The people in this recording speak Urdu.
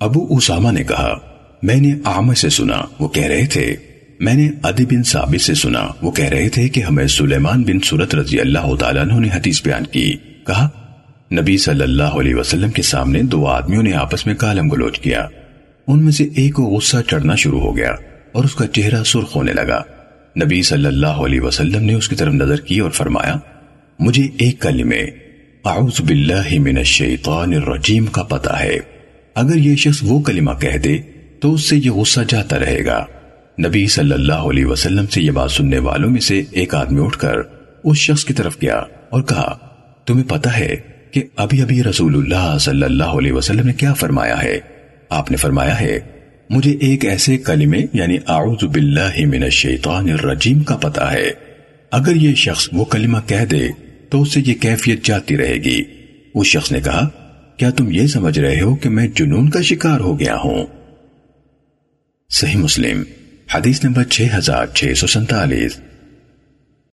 ابو اسامہ نے کہا، میں نے عامر سے سنا، وہ کہہ رہے تھے۔ میں نے عدی بن ثابت سے سنا، وہ کہہ رہے تھے کہ ہمیں سلیمان بن سورت رضی اللہ تعالیٰ عنہ نے حدیث بیان کی۔ کہا، نبی صلی اللہ علیہ وسلم کے سامنے دو آدمیوں نے آپس میں کالم گلوچ کیا۔ ان میں سے ایک کو غصہ چڑھنا شروع ہو گیا اور اس کا چہرہ سرخ ہونے لگا۔ نبی صلی اللہ علیہ وسلم نے اس کی طرف نظر کی اور فرمایا، مجھے ایک کلمے، اعوذ باللہ من الشیطان الرجیم کا پتہ ہے۔ اگر یہ شخص وہ کلمہ کہہ دے تو اس سے یہ غصہ جاتا رہے گا۔ نبی صلی اللہ علیہ وسلم سے یہ بات سننے والوں میں سے ایک آدمی اٹھ کر اس شخص کی طرف گیا اور کہا، تمہیں پتا ہے کہ ابھی ابھی رسول اللہ صلی اللہ علیہ وسلم نے کیا فرمایا ہے؟ آپ نے فرمایا ہے، مجھے ایک ایسے کلمے یعنی اعوذ باللہ من الشیطان الرجیم کا پتا ہے۔ اگر یہ شخص وہ کلمہ کہہ دے تو اس سے یہ کیفیت جاتی رہے گی۔ اس شخص نے کہا کیا تم یہ سمجھ رہے ہو کہ میں جنون کا شکار ہو گیا ہوں؟ صحیح مسلم، حدیث نمبر 6647